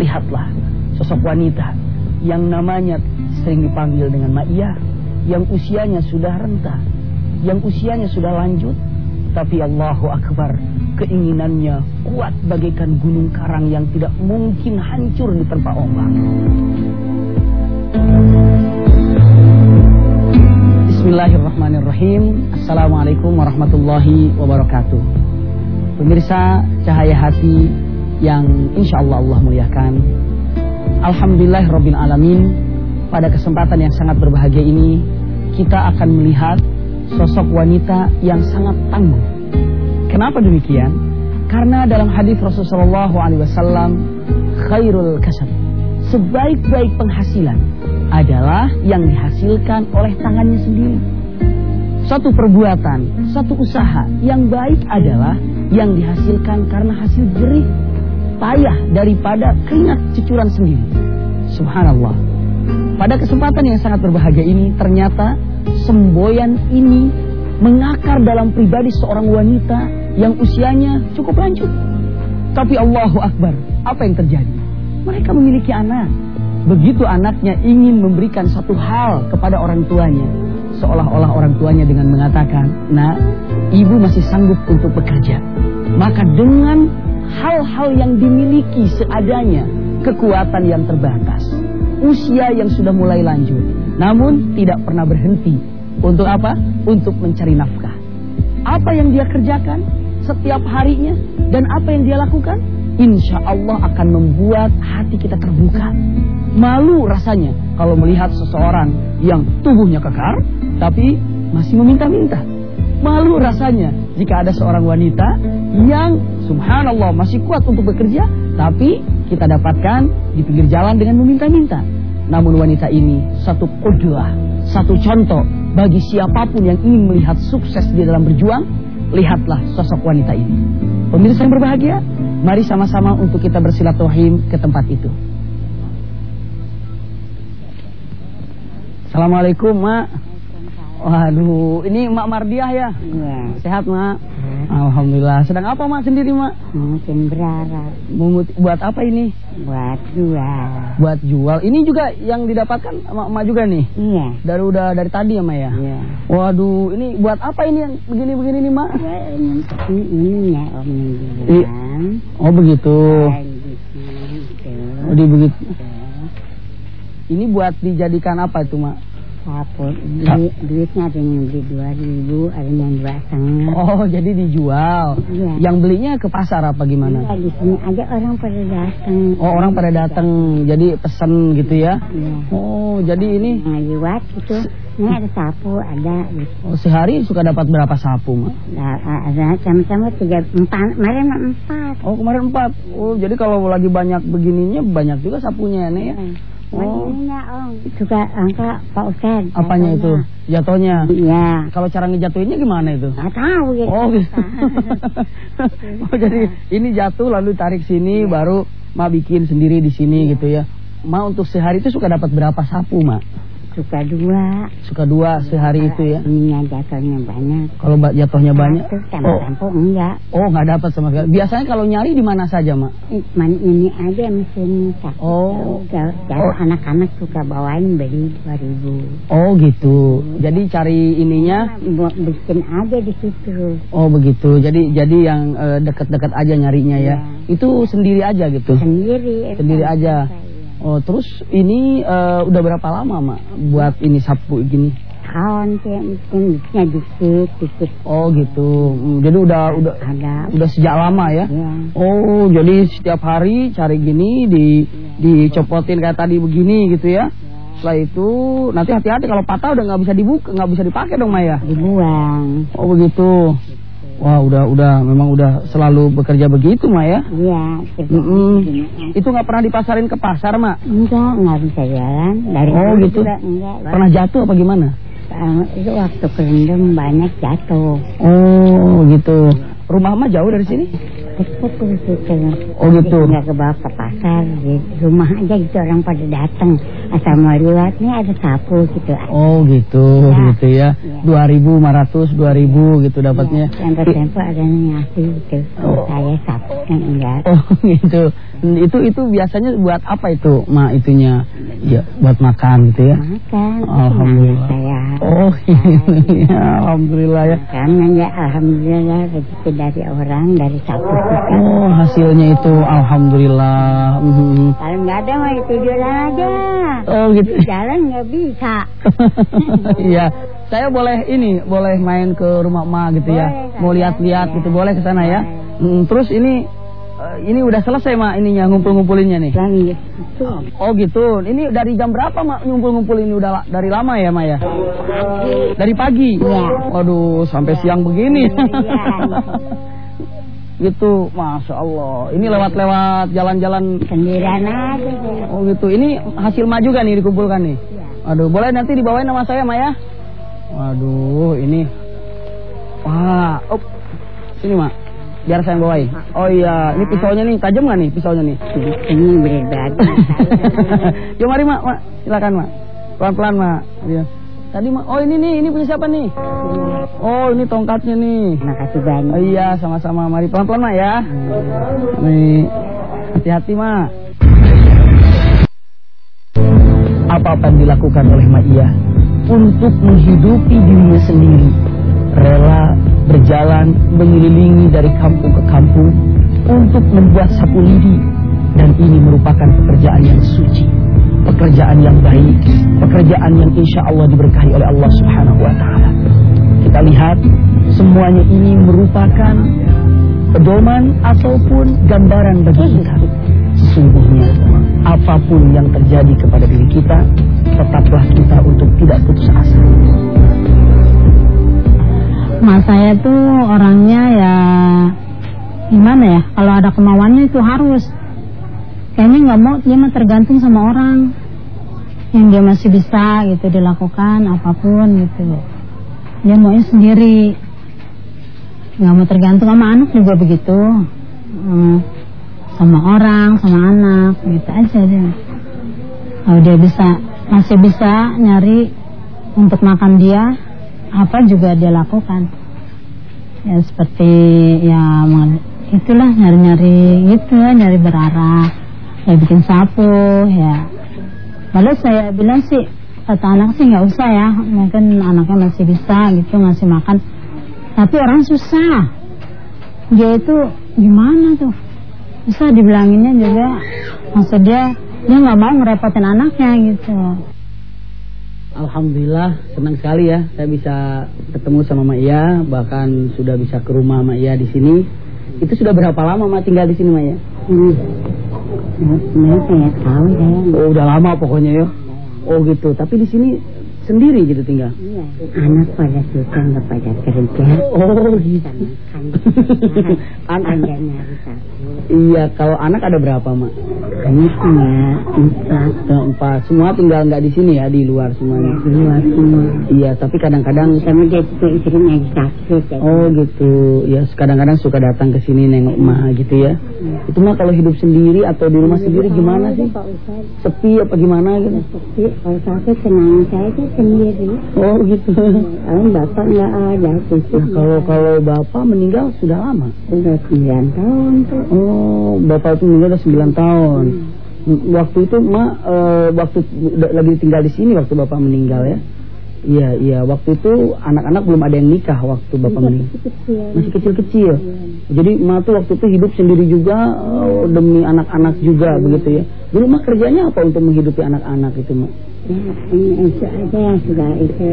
lihatlah sosok wanita yang namanya sering dipanggil dengan Ma'iyah, yang usianya sudah renta, yang usianya sudah lanjut, tapi Allahu Akbar, keinginannya kuat bagaikan gunung karang yang tidak mungkin hancur di tempat ombak. Bismillahirrahmanirrahim Assalamualaikum warahmatullahi wabarakatuh Pemirsa Cahaya Hati yang insya Allah Allah muliakan Alhamdulillah Robin Alamin Pada kesempatan yang sangat berbahagia ini Kita akan melihat sosok wanita yang sangat tangguh Kenapa demikian? Karena dalam hadis Rasulullah SAW Khairul kasab Sebaik-baik penghasilan adalah yang dihasilkan oleh tangannya sendiri. Satu perbuatan, satu usaha yang baik adalah yang dihasilkan karena hasil jerih payah daripada keringat cucuran sendiri. Subhanallah. Pada kesempatan yang sangat berbahagia ini ternyata semboyan ini mengakar dalam pribadi seorang wanita yang usianya cukup lanjut. Tapi Allahu Akbar, apa yang terjadi? Mereka memiliki anak Begitu anaknya ingin memberikan satu hal kepada orang tuanya, seolah-olah orang tuanya dengan mengatakan, "Nah, ibu masih sanggup untuk bekerja." Maka dengan hal-hal yang dimiliki seadanya, kekuatan yang terbatas, usia yang sudah mulai lanjut, namun tidak pernah berhenti untuk apa? Untuk mencari nafkah. Apa yang dia kerjakan setiap harinya dan apa yang dia lakukan? Insya Allah akan membuat hati kita terbuka Malu rasanya kalau melihat seseorang yang tubuhnya kekar tapi masih meminta-minta. Malu rasanya jika ada seorang wanita yang subhanallah masih kuat untuk bekerja tapi kita dapatkan di pinggir jalan dengan meminta-minta. Namun wanita ini satu kudlah, satu contoh bagi siapa pun yang ingin melihat sukses di dalam berjuang, lihatlah sosok wanita ini. Pemirsa yang berbahagia, mari sama-sama untuk kita bersilaturahim ke tempat itu. Assalamualaikum, Mak. Waduh, ini Mak Mardiah ya? Iya. Sehat, Mak? Alhamdulillah. Sedang apa, Mak, sendiri, Mak? Mungkin berharap. buat apa ini? Buat jual. Buat jual. Ini juga yang didapatkan Mak, Mak juga nih? Iya. Dari udah dari tadi ya, Mak ya? Iya. Waduh, ini buat apa ini yang begini-begini nih, Mak? Ya, ini, ini ya Om. Oh, begitu. Gitu. Oh, di begitu. Ini buat dijadikan apa itu, Mak? Sapu. Duit, duitnya ada yang beli dua ribu, ada yang dua setengah. Oh, jadi dijual. Iya. Yang belinya ke pasar apa gimana? Iya, di sini aja orang pada datang. Oh, orang pada datang. Jadi pesen gitu ya? Iya. Oh, jadi ini Nah, lewat gitu. Ini ada sapu, ada gitu. oh, sehari suka dapat berapa sapu, Mak? Nah, ada sama-sama tiga empat, kemarin empat. Oh, kemarin empat. Oh, jadi kalau lagi banyak begininya banyak juga sapunya nih ya. Oh. Ininya om juga angka Pak Ustad. Apanya itu? Jatuhnya. Iya. Kalau cara ngejatuhinnya gimana itu? Gak tahu gitu. Oh, gitu. oh, jadi ini jatuh lalu tarik sini baru Ma bikin sendiri di sini gitu ya. Ma untuk sehari itu suka dapat berapa sapu, Ma? Suka dua. Suka dua sehari itu ya. Ininya jatuhnya banyak. Kalau mbak jatuhnya banyak. Sama Oh, enggak. oh nggak dapat sama sekali. Biasanya kalau nyari di mana saja, Mak? Cuman ini aja tak. Oh. Jauh, jauh anak-anak suka bawain beli dua ribu. Oh gitu. Jadi cari ininya. Buat bikin aja di situ. Oh begitu. Jadi jadi yang eh, dekat-dekat aja nyarinya ya. Iya. Itu sendiri aja gitu. Sendiri. Sendiri aja. Oh terus ini eh, udah berapa lama mak buat ini sapu gini? Kawan sih mungkin bisnya dikit dikit. Oh gitu. Hmm, jadi udah udah Ada. udah sejak lama ya? Ya. Oh jadi setiap hari cari gini di dicopotin kayak tadi begini gitu ya? Setelah itu nanti hati-hati kalau patah udah nggak bisa dibuka nggak bisa dipakai dong Maya. Dibuang. Oh begitu. Wah udah udah memang udah selalu bekerja begitu Maya. Iya. Mm-mm. Itu nggak pernah dipasarin ke pasar mak? Enggak, enggak bisa jalan. Dari Oh, gitu. juga enggak. Pernah jatuh apa gimana? Eh, itu waktu kerendam banyak jatuh. Oh gitu. Rumah mah jauh dari sini? Dekat tuh situ. Oh, gitu. Enggak ke bawah ke pasar. Di rumah aja gitu orang pada datang. asal mau lewat nih ada sapu gitu. Oh gitu, Ya. gitu ya. Ya. 2.500, 2.000 gitu dapatnya. Ya, tempo-tempo ada yang ngasih gitu. Oh. Saya sapu yang enggak. Oh gitu. Itu itu biasanya buat apa itu, Ma itunya? Ya, buat makan gitu ya. Makan. Alhamdulillah. Saya. Oh iya, alhamdulillah ya. Karena ya alhamdulillah rezeki dari orang dari juga. Oh hasilnya itu alhamdulillah. Mhm. Kalau nggak ada mau tidur aja. Oh gitu. Jalan nggak bisa. Iya, saya boleh ini, boleh main ke rumah emak gitu ya. Boleh, Mau Kak. lihat-lihat Ya. gitu, boleh ke sana ya. Boleh. Mm, terus ini eh, ini udah selesai mak ininya ngumpul-ngumpulinnya nih. Lagi. Oh gitu. Ini dari jam berapa mak ngumpul-ngumpul ini udah dari lama ya mak ya? Dari pagi. Iya. Waduh, sampai siang begini. Iya. gitu, masya Allah. Ini lewat-lewat jalan-jalan. Sendirian aja. Oh gitu. Ini hasil mak juga nih dikumpulkan nih. Iya. Aduh, boleh nanti dibawain nama saya, Maya? Waduh, ini. Wah, op. Sini, Mak. Biar saya yang bawain. Oh iya, ini pisaunya nih, tajam nggak nih pisaunya nih? Ini berat. Yuk mari, Mak. Mak, silakan, Mak. Pelan-pelan, Mak. Iya. Tadi, Mak. Oh, ini nih, ini punya siapa nih? Oh, ini tongkatnya nih. Terima kasih banyak. Oh iya, sama-sama. Mari pelan-pelan, Mak ya. Nih. Hati-hati, Mak. apa-apa yang dilakukan oleh Maia untuk menghidupi dirinya sendiri. Rela berjalan mengelilingi dari kampung ke kampung untuk membuat sapu lidi. Dan ini merupakan pekerjaan yang suci. Pekerjaan yang baik. Pekerjaan yang insya Allah diberkahi oleh Allah subhanahu wa ta'ala. Kita lihat semuanya ini merupakan pedoman ataupun gambaran bagi kita. Sesungguhnya apa pun yang terjadi kepada diri kita, tetaplah kita untuk tidak putus asa. Mas saya tuh orangnya ya gimana ya kalau ada kemauannya itu harus. Kayaknya nggak mau dia mah tergantung sama orang. Yang dia masih bisa gitu dilakukan apa pun gitu. Dia maunya sendiri. Nggak mau tergantung sama anak juga begitu. Hmm, sama orang sama anak gitu aja dia. Kalau dia bisa masih bisa nyari untuk makan dia apa juga dia lakukan. Ya seperti ya itulah nyari-nyari gitu ya nyari berarah ya bikin sapu ya. Lalu saya bilang sih kata anak sih nggak usah ya mungkin anaknya masih bisa gitu ngasih makan. Tapi orang susah. Dia itu gimana tuh bisa dibilanginnya juga maksud dia dia nggak mau ngerepotin anaknya gitu Alhamdulillah senang sekali ya saya bisa ketemu sama Mak Iya bahkan sudah bisa ke rumah Mak Iya di sini. Itu sudah berapa lama Mak tinggal di sini Mak Iya? Hmm. Sebenarnya saya tahu saya. Oh udah lama pokoknya ya. Oh gitu. Tapi di sini sendiri gitu tinggal. Iya. Anak pada susah nggak pada kerja. Oh gitu. Kan Anak. nyari sapu. Iya kalau anak ada berapa Mak? Anak punya empat Empat. Semua tinggal nggak di sini ya di luar semuanya. di luar semua. Iya tapi kadang-kadang Sama dia juga istrinya sakit. ya. Oh gitu, ya kadang-kadang suka datang ke sini nengok emak gitu ya. Itu mah kalau hidup sendiri atau di rumah sendiri gimana sih? Sepi apa gimana gitu? Sepi, kalau sakit kenangan saya itu sendiri. Oh gitu. Kalau bapak nggak ada, cucu Nah kalau kalau bapak meninggal sudah lama. udah sembilan tahun tuh. Oh bapak itu meninggal udah 9 tahun. Waktu itu mak eh, waktu lagi tinggal di sini waktu bapak meninggal ya. Iya iya waktu itu anak-anak belum ada yang nikah waktu bapak meninggal. Kecil. Masih kecil-kecil. Jadi emak tuh waktu itu hidup sendiri juga eh, demi anak-anak juga begitu ya. Jadi emak kerjanya apa untuk menghidupi anak-anak itu mak? Ya, ini yang sudah itu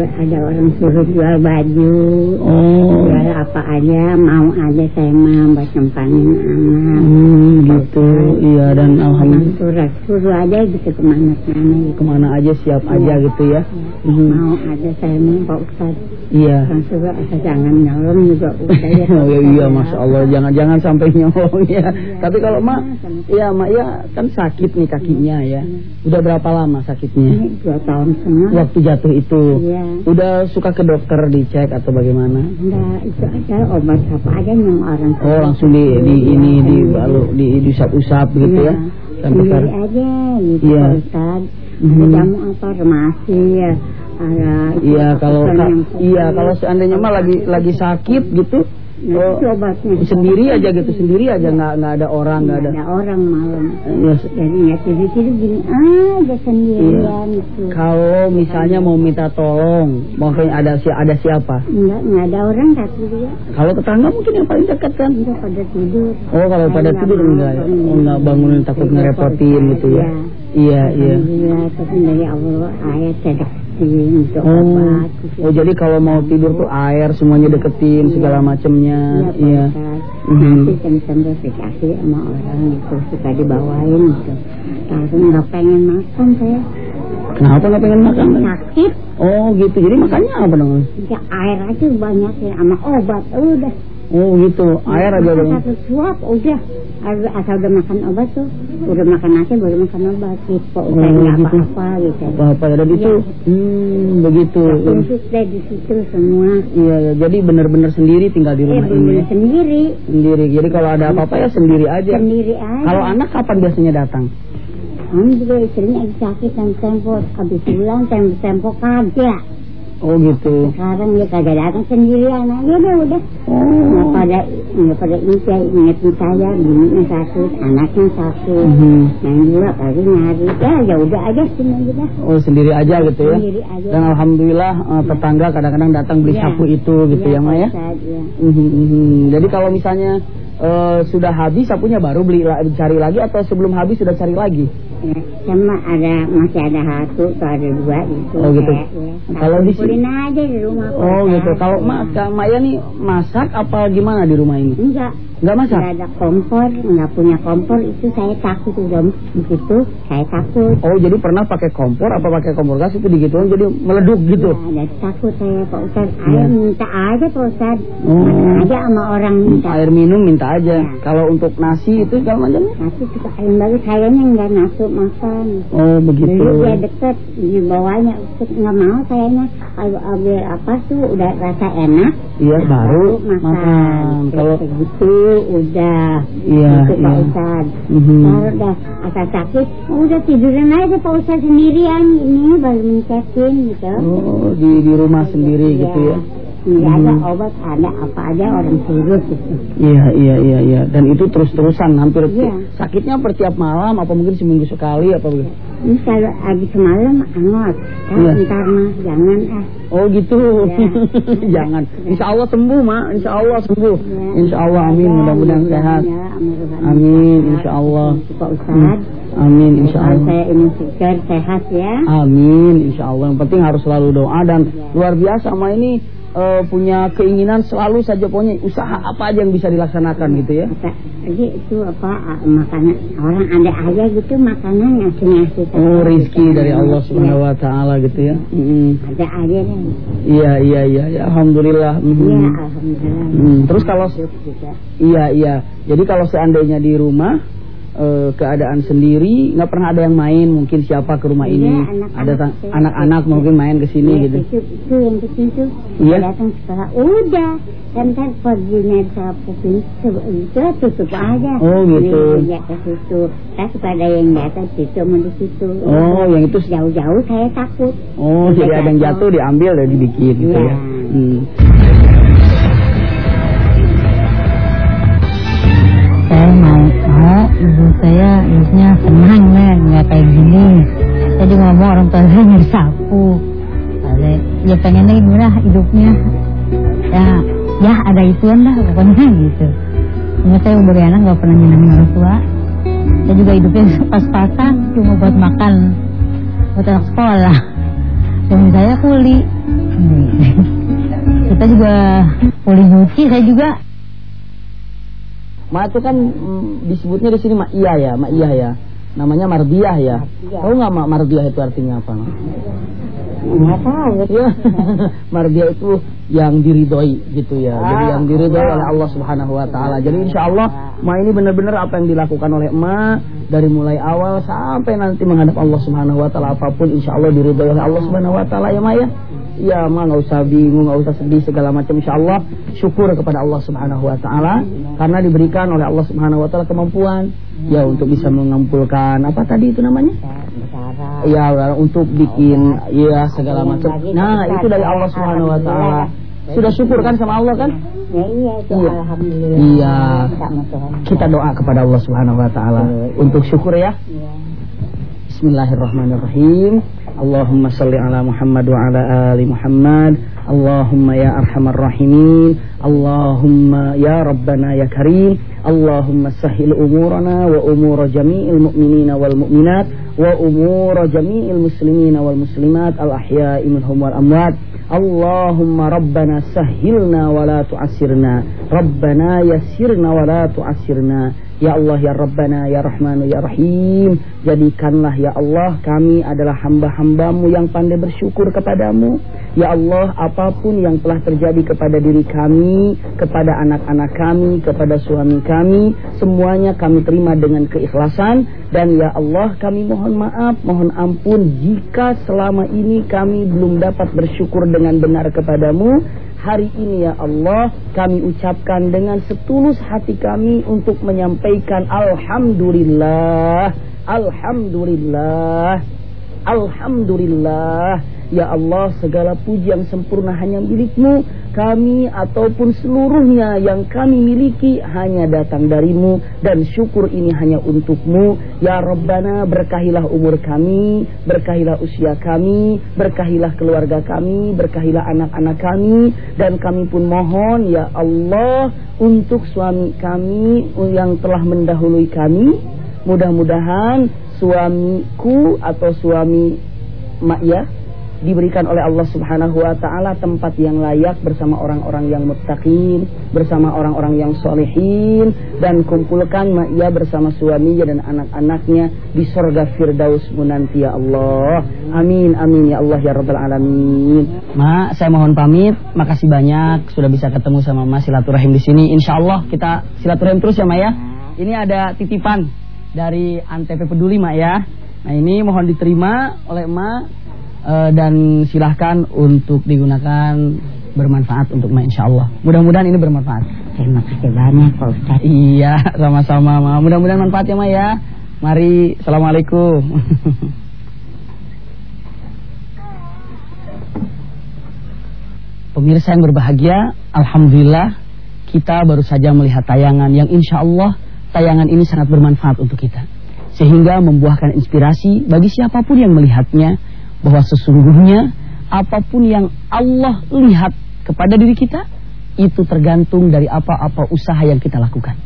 ada orang suruh jual baju, Oh, jual apa aja, mau aja saya mah buat nyempanin anak. hmm, gitu. Iya dan alhamdulillah suruh suruh aja gitu ke mana-mana gitu. ke mana aja siap aja gitu ya. Mhm. Mau aja saya mah Pak Ustadz. Iya. Asal jangan nyolong juga udah ya. Oh, iya, iya, masya Allah, jangan jangan sampai nyolong ya. Tapi kalau mak, iya mak ya kan sakit nih kakinya ya. Udah berapa lama sakitnya? Ini dua tahun setengah. Waktu jatuh itu, Iya. udah suka ke dokter dicek atau bagaimana? Enggak, itu aja obat apa aja yang orang Oh langsung di, di ini di balu di diusap-usap gitu ya. Iya. sampai Sendiri sekarang? aja gitu Iya. Mhm. Ada jamu apa remasi ya. Ada Iya kalau iya kalau seandainya mah lagi lagi sakit gitu Oh, itu obatnya. sendiri aja gitu sendiri aja nggak nggak ada orang nggak Nggak ada. ada orang malam. Iya. Jadi ya tidur-tidur gini aja sendirian gitu. Kalau misalnya mau minta tolong, mungkin ada si ada siapa? Enggak, enggak ada orang kata dia. Kalau tetangga mungkin yang paling dekat kan? Udah pada tidur. Oh kalau pada nggak tidur mau enggak ya? Oh enggak bangunin takut Tidur, ngerepotin gitu ya? Ustadz, Iya iya. Tapi dari Allah ayat saya deketin untuk Oh, oh jadi kalau mau tidur tuh air semuanya deketin segala macamnya, Iya, iya. Mhm. Nanti sambil dikasih sama orang itu suka dibawain gitu. Langsung nggak pengen makan saya. Kenapa nggak pengen makan? Sakit, Oh gitu, jadi makannya apa dong? ya air aja banyak ya sama obat. Udah. Oh gitu, air aja dong. Satu suap udah. Asal asal udah makan obat tuh, udah makan nasi baru makan obat. Gitu, Oh, saya nggak gitu. apa-apa gitu. Apa-apa ya, dan itu, Iya. hmm begitu. Khusus deh di situ semua. Iya, iya. jadi bener-bener sendiri tinggal di Eh, rumah bener ini. sendiri, Sendiri. Jadi kalau ada apa-apa ya sendiri aja. sendiri aja. Kalau anak kapan biasanya datang? Om juga istrinya lagi sakit dan tempo habis bulan tempo tempo kagak. Oh gitu. Sekarang dia kagak datang sendirian aja udah udah. Oh. Nggak pada nggak pada ingat ingetin saya, bininya sakit, anaknya sakit. Mhm. Yang dua kali nyari, ya ya udah aja sini aja. Oh sendiri aja gitu ya. Sendiri aja. Dan alhamdulillah eh, tetangga kadang-kadang datang beli Iya. sapu itu gitu Iya, ya Ma ya. Iya. Mhm, mhm. Jadi kalau misalnya eh, sudah habis sapunya baru beli cari lagi atau sebelum habis sudah cari lagi? Ya, sama ada masih ada satu atau ada dua gitu. Oh, gitu. ya. Kalau di sini- aja di rumah. Oh Ustadz. gitu. Kalau Ma, Kak Maya nih masak apa gimana di rumah ini? Enggak, Enggak masak? Nggak ada kompor, nggak punya kompor itu saya takut udah begitu saya takut. Oh jadi pernah pakai kompor apa pakai kompor gas itu digituin jadi meleduk gitu? Ya, ada takut saya Pak Ustad. Iya. Ayo minta aja Pak Ustad. Oh. Mana aja sama orang minta. Air minum minta aja. Ya. Kalau untuk nasi itu kalau macamnya? Nanti suka air bagus kayaknya nggak makan. Oh begitu. Dulu dia deket dibawanya nggak mau kayaknya kalau ambil apa tuh udah rasa enak. Iya baru makan. makan. Kalau Kayak gitu udah. Iya, Pak iya. Ustad. Mhm. Kalau udah asal sakit, udah tidurin aja Pak Ustad sendirian ini baru mencetin gitu. Oh di di rumah sendiri Iya. gitu ya? Iya Hmm. ada obat, ada apa aja orang suruh gitu. Iya iya iya iya. Dan itu terus terusan hampir Iya. sakitnya per tiap malam apa mungkin seminggu sekali apa begitu? Ini kalau lagi semalam angot, ah, Iya. ntar mah jangan ah. Oh gitu. Iya. Jangan. Insya Allah sembuh mak. Insya Allah sembuh. Ya. Insya Allah amin. Ya, Mudah-mudahan sehat. ya, amin. Insya Allah. Pak Ustad. Amin insya Allah. saya ini segar sehat ya. Amin insya Allah. Yang penting harus selalu doa dan luar biasa sama ini eh, punya keinginan selalu saja pokoknya usaha apa aja yang bisa dilaksanakan gitu ya. Jadi itu apa ah, makanan orang ada aja gitu makanan ngasih ngasih. Oh rizki dari Allah Subhanahu Wa Taala gitu ya. Mm. Ada aja nih. Iya iya iya ya. Alhamdulillah. Iya alhamdulillah. Hmm, terus kalau-. Iya iya. Jadi kalau seandainya di rumah eh, keadaan sendiri nggak pernah ada yang main mungkin siapa ke rumah Iya, ini anak-anak ada ta- saya. anak-anak mungkin main ke sini Iya, gitu. Itu, itu yang kecil itu Iya. datang sekolah udah kan kan perginya sapu pintu itu tutup aja. Oh, gitu. Ya ke situ. Pada yang datang situ sama di situ. Oh, yang itu jauh-jauh saya takut. Oh, jadi ada yang jatuh. diambil dan dibikin gitu Iya. ya. Hmm. Ibu saya harusnya senang nih nggak kayak gini. Jadi ngomong orang tua saya nyari sapu. Ya pengennya gimana hidupnya. Ya ya ada ituan dah pokoknya gitu. Cuma saya umur anak nggak pernah nyenangin orang tua. Saya juga hidupnya pas-pasan cuma buat makan buat anak sekolah. Suami saya kuli. Kita juga kuli nyuci saya juga Ma itu kan mm, disebutnya di sini Ma Iya ya, Ma Iya ya. Namanya Mardiah ya. Mardiah. Tahu nggak Ma Mardiah itu artinya apa? Nggak tahu. Ya, Mardiah itu yang diridhoi gitu ya. Jadi Ah, yang diridhoi oleh Allah Subhanahu wa taala. Jadi insya Allah Ma ini benar-benar apa yang dilakukan oleh Ma dari mulai awal sampai nanti menghadap Allah Subhanahu wa taala apa pun insya Allah diridhoi oleh Allah Subhanahu wa taala ya Ma ya. Ya mah nggak usah bingung, nggak usah sedih segala macam. Insya Allah syukur kepada Allah Subhanahu Wa Taala karena diberikan oleh Allah Subhanahu Wa Taala kemampuan ya untuk bisa mengumpulkan apa tadi itu namanya? Ya untuk bikin ya segala macam. Nah itu dari Allah Subhanahu Wa Taala. Sudah syukur kan sama Allah kan? Ya iya, Iya. alhamdulillah. Iya. Kita doa kepada Allah Subhanahu Wa Taala untuk syukur ya. Bismillahirrahmanirrahim. Allahumma salli ala Muhammad wa ala ali Muhammad. Allahumma ya arhamar rahimin. Allahumma ya Rabbana ya Karim. Allahumma sahil umurana wa umura jami'il mu'minina wal mu'minat wa umura jami'il muslimina wal muslimat al ahya'i minhum wal amwat. Allahumma rabbana sahilna wa la tu'asirna. Rabbana yassirna wa la tu'asirna. Ya Allah ya Rabbana ya Rahmanu ya Rahim. Jadikanlah ya Allah kami adalah hamba-hambamu yang pandai bersyukur kepadamu. Ya Allah apa pun yang telah terjadi kepada diri kami Kepada anak-anak kami, kepada suami kami Semuanya kami terima dengan keikhlasan. Dan ya Allah kami mohon maaf, mohon ampun Jika selama ini kami belum dapat bersyukur dengan benar kepadamu Hari ini ya Allah kami ucapkan dengan setulus hati kami untuk menyampaikan Alhamdulillah. Alhamdulillah Alhamdulillah. Ya Allah segala puji yang sempurna hanya milikmu. Kami ataupun seluruhnya yang kami miliki hanya datang darimu. Dan syukur ini hanya untukmu. Ya Rabbana berkahilah umur kami Berkahilah usia kami Berkahilah keluarga kami Berkahilah anak-anak kami. Dan kami pun mohon Ya Allah Untuk suami kami yang telah mendahului kami. Mudah-mudahan suamiku atau suami mak ya diberikan oleh Allah Subhanahu wa taala tempat yang layak bersama orang-orang yang muttaqin, bersama orang-orang yang solehin dan kumpulkan Ma'ya bersama suaminya dan anak-anaknya di surga Firdaus nanti ya Allah. Amin amin ya Allah ya rabbal alamin. Ma, saya mohon pamit. Makasih banyak sudah bisa ketemu sama Mas silaturahim di sini. Insya Allah kita silaturahim terus ya Ma ya. Ini ada titipan dari Antv Peduli Mak ya. Nah ini mohon diterima oleh Mak Eh, dan silahkan untuk digunakan bermanfaat untuk Mak insya Allah. Mudah-mudahan ini bermanfaat. Terima kasih banyak Pak Ustaz. Iya, sama-sama Ma. Mudah-mudahan manfaat ya Ma ya. Mari, Assalamualaikum. Pemirsa yang berbahagia, Alhamdulillah kita baru saja melihat tayangan yang insya Allah tayangan ini sangat bermanfaat untuk kita. Sehingga membuahkan inspirasi bagi siapa pun yang melihatnya bahwa sesungguhnya apa pun yang Allah lihat kepada diri kita itu tergantung dari apa-apa usaha yang kita lakukan.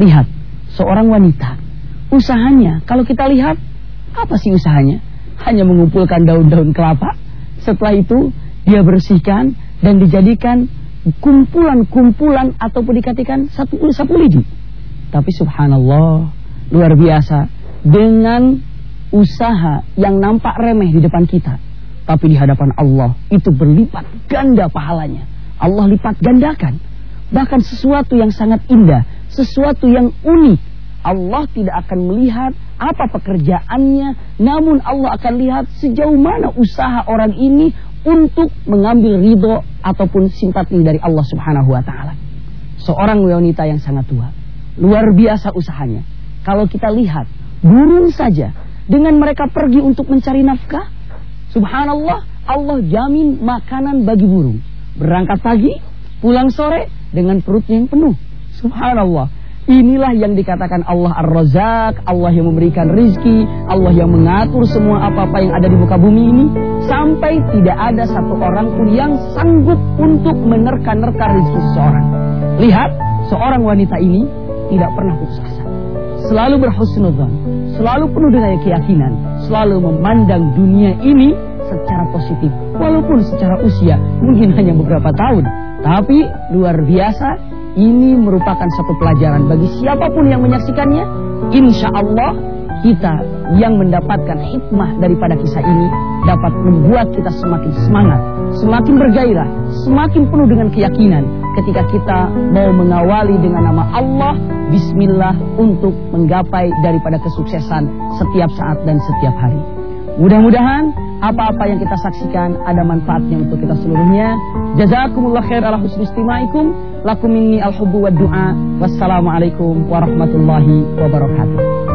Lihat, seorang wanita, usahanya kalau kita lihat apa sih usahanya? Hanya mengumpulkan daun-daun kelapa. Setelah itu dia bersihkan dan dijadikan kumpulan-kumpulan ataupun dikatakan satu sapu lidi. Tapi subhanallah, luar biasa dengan usaha yang nampak remeh di depan kita, tapi di hadapan Allah itu berlipat ganda pahalanya. Allah lipat gandakan. Bahkan sesuatu yang sangat indah, sesuatu yang unik. Allah tidak akan melihat apa pekerjaannya, namun Allah akan lihat sejauh mana usaha orang ini untuk mengambil ridho ataupun simpati dari Allah Subhanahu wa taala. Seorang wanita yang sangat tua, luar biasa usahanya. Kalau kita lihat burung saja dengan mereka pergi untuk mencari nafkah, subhanallah, Allah jamin makanan bagi burung. Berangkat pagi, pulang sore dengan perutnya yang penuh. Subhanallah. Inilah yang dikatakan Allah Ar-Razak, Allah yang memberikan rizki, Allah yang mengatur semua apa-apa yang ada di muka bumi ini. Sampai tidak ada satu orang pun yang sanggup untuk menerka-nerka rizki seseorang. Lihat, seorang wanita ini tidak pernah putus asa. Selalu berhusnudzon, selalu penuh dengan keyakinan, selalu memandang dunia ini secara positif. Walaupun secara usia mungkin hanya beberapa tahun. Tapi luar biasa, ini merupakan satu pelajaran bagi siapa pun yang menyaksikannya. Insya Allah kita yang mendapatkan hikmah daripada kisah ini dapat membuat kita semakin semangat, semakin bergairah, semakin penuh dengan keyakinan ketika kita mau mengawali dengan nama Allah Bismillah untuk menggapai daripada kesuksesan setiap saat dan setiap hari. Mudah-mudahan apa-apa yang kita saksikan ada manfaatnya untuk kita seluruhnya. Jazakumullah khair ala husni istimaikum. Lakum minni al-hubbu wa du'a. Wassalamualaikum warahmatullahi wabarakatuh.